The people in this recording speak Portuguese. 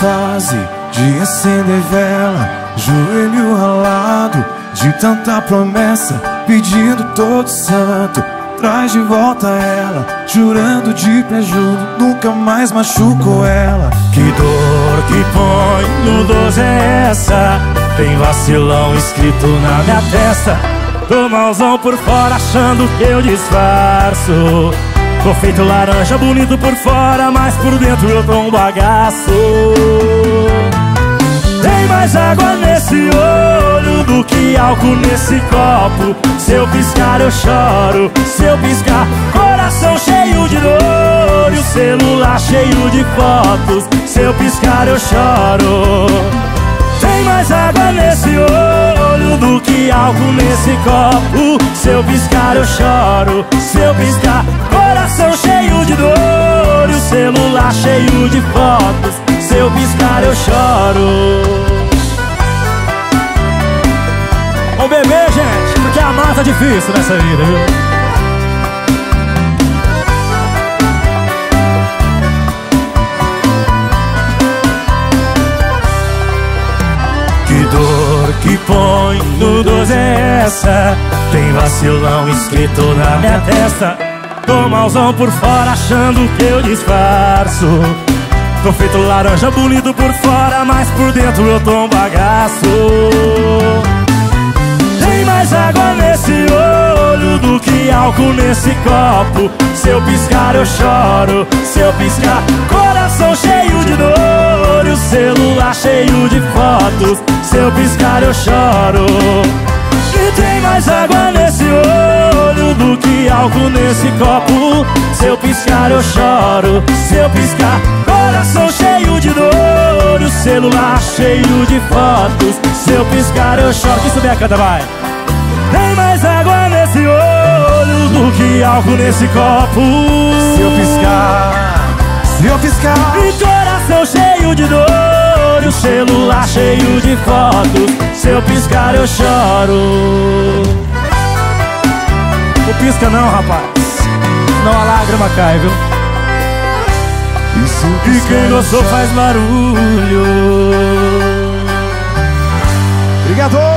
fase de acender vela, joelho ralado de tanta promessa, pedindo todo santo. Traz de volta ela, jurando de pé junto, nunca mais machucou ela. Que dor que põe no 12 é essa? Tem vacilão escrito na minha testa. Tô malzão por fora achando que eu disfarço. Tô feito laranja, bonito por fora, mas por dentro eu tô um bagaço. Tem mais água nesse olho do que álcool nesse copo. Se eu piscar, eu choro. Se eu piscar, coração cheio de dor. E o celular cheio de fotos. Se eu piscar, eu choro. Tem mais água nesse olho do que álcool nesse copo. Se eu piscar, eu choro. Se eu piscar, coração cheio de dor. E o celular cheio de fotos. Se eu piscar, eu choro. Vamos beber, gente, porque a mata é difícil nessa vida, viu? Põe no 12 é essa? Tem vacilão escrito na minha testa. Tô malzão por fora achando que eu disfarço. Tô feito laranja bonito por fora, mas por dentro eu tô um bagaço. Tem mais água nesse olho do que álcool nesse copo. Se eu piscar, eu choro. Se eu piscar, coração cheio de dor. E o celular cheio de fotos. Se eu piscar, eu choro. E tem mais água nesse olho do que álcool nesse copo. Se eu piscar, eu choro. Se eu piscar, coração cheio de dor. O celular cheio de fotos. Se eu piscar, eu choro. Que subir a canta, vai. Tem mais água nesse olho do que álcool nesse copo. Se eu piscar, se eu piscar, E coração cheio de dor olho, celular cheio de fotos. Se eu piscar eu choro. Não pisca não, rapaz. Não a lágrima cai, viu? E quem gostou faz barulho. Obrigado!